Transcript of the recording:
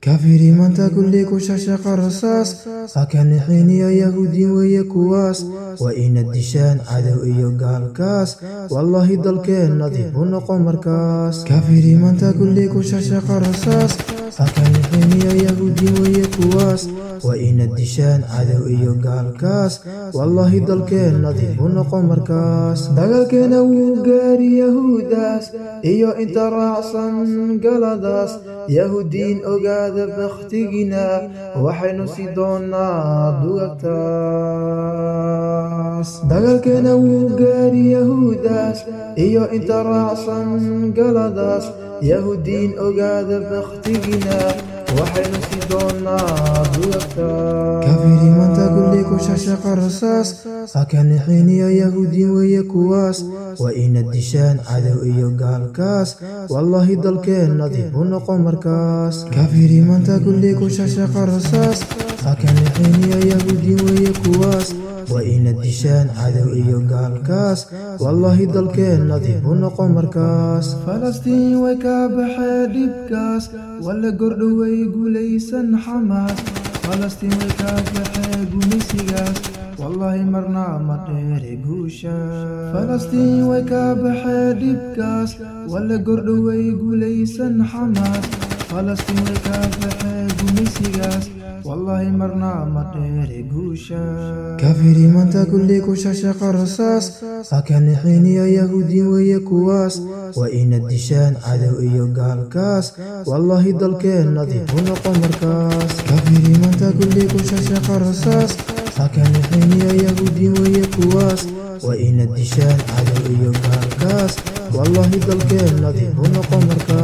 kafiri maanta kulli ku shashaqa rasaas hakani xiiniya yahuudi weeye kuwaas waa ina dishaan cadow iyo gaalkaas wallaahi dalkeennadii u noqo markaas kafiri maanta kulli ku shashaqa rasaas أقل يا يهودي ويكواس وإن الدشان عدو إيو قالكاس والله دل كان نظيم نقو مركاس دقل كان وقار يهوداس إيو انت رأسا قلداس يهودين أقاد بختقنا وحين سيدونا دوكتاس دقل كان وقار يهوداس إيو انت رأسا قلداس yahuudiin ogaada bakhtigina waxaynu si doonaa kulli ku shashaqa rasaas hakani xiiniya yahuudi weeye kuwaas. Waa ina dishaan cadow iyo gaalkaas wallaahi dalkeennadii u noqo markaas. Kafiri maanta kulli ku shashaqa rasaas hakani xiiniya yahuudi kuwaas waa ina dishaan cadow iyo gaalkaas wallaahi dalkeennadii u noqo markaas falastiin way ka baxee dhibkaas walla gordhoway guulaysan xamaas falastiin way ka baxee gumisigaas wallaahi marna ma dheere guusha falastiin way ka baxee dhibkaas walla gordhoway guulaysan xamaas falastiin way ka baxee والله مرنا مدير قوشا كافري ما تقول لي قوشا شق الرصاص فكان حين يا يهودي ويا كواس وإن الدشان عدو إيو قال والله ضل كان نظيف ونقى مركاس كافري ما تقول لي قوشا شق فكان حين يا يهودي ويا كواس وإن الدشان عدو إيو قال كاس والله ضل كان نظيف ونقى مركاس